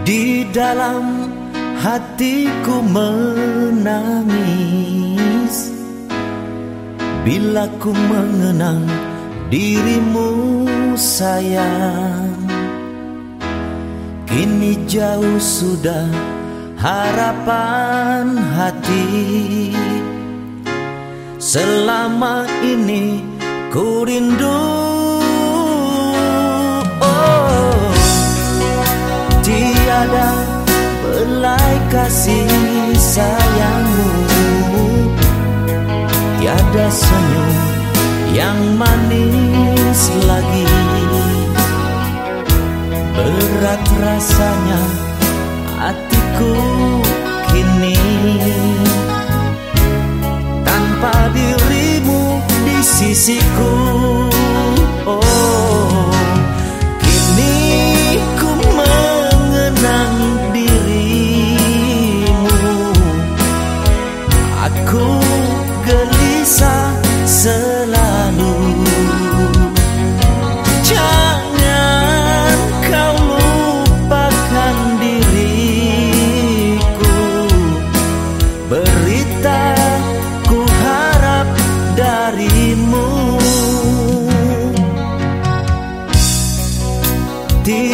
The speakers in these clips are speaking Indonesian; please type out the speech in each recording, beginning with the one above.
Di dalam hatiku menangis. Bila ku mengenang dirimu sayang. Kini jauh sudah harapan hati. Selama ini ku rindu kasih sayangmu. Tiada senyum yang manis lagi. Berat rasanya hatiku kini. Tanpa dirimu di sisiku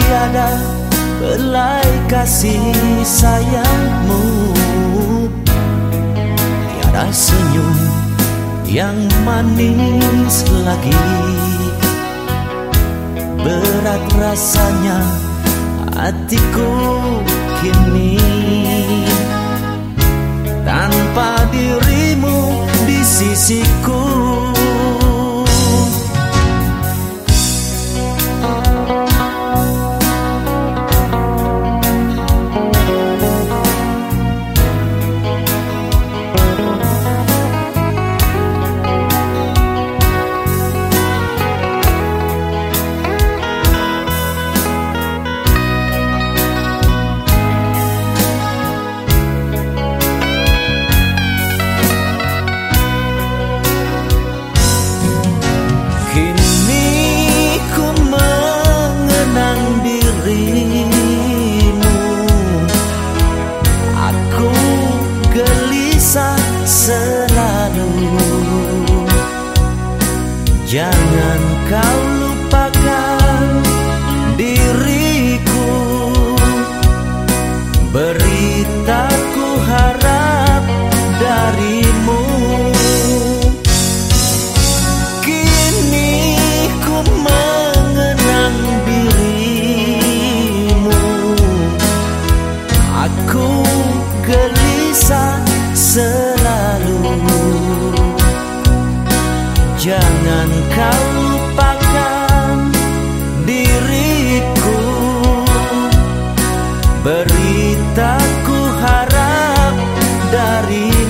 Tiada belai kasih sayangmu. Tiada senyum yang manis lagi. Berat rasanya hatiku kini. Tanpa dirimu di sisiku Jangan kau Jangan kau lupakan diriku Beritaku harap dari.